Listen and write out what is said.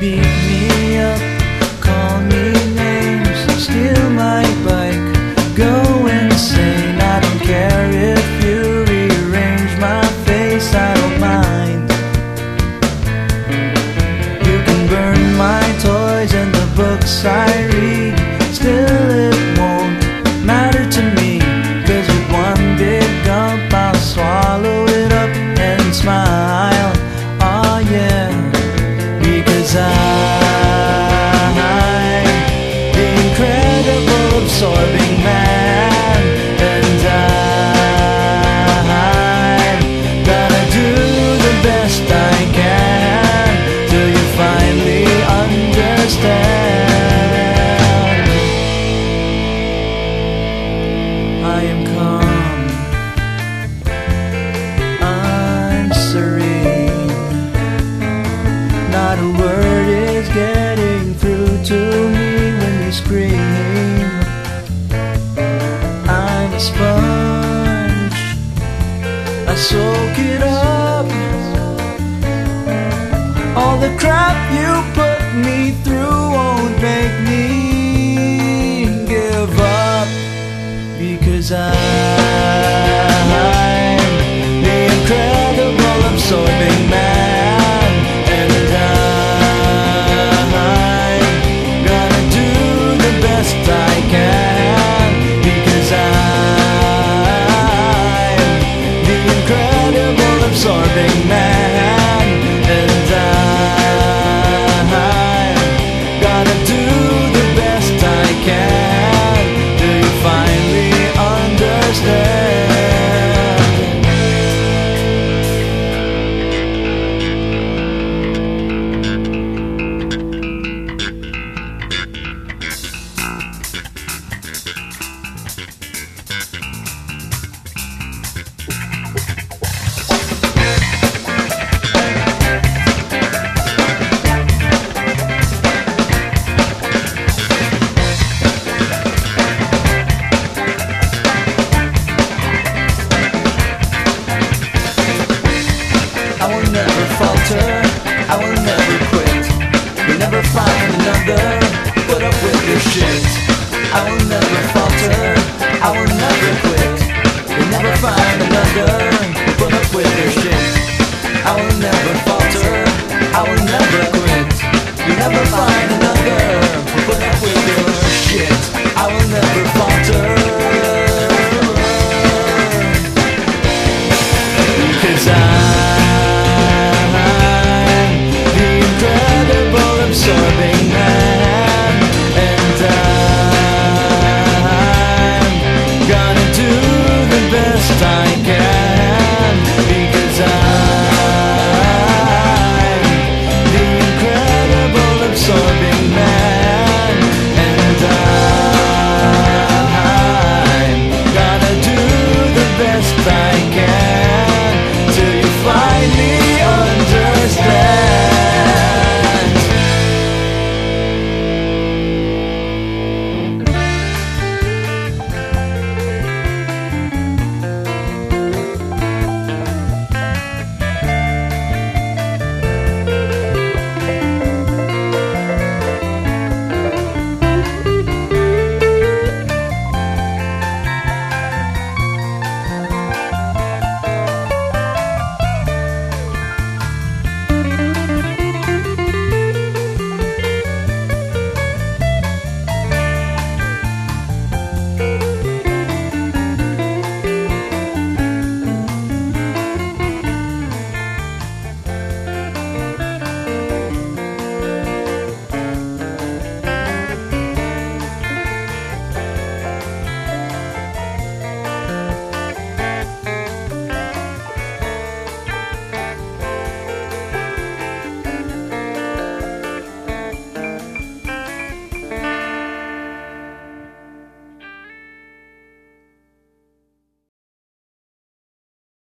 Beat me up, call me names, steal my bike, go insane. I don't care if you rearrange my face, I don't mind. You can burn my toys and the books I read, sponge. I soak it up. All the crap you put me through I will never quit. You'll never find another, put up with your shit. I will never falter, I will never quit. You'll never find another, put up with your shit. I will never falter, I will never.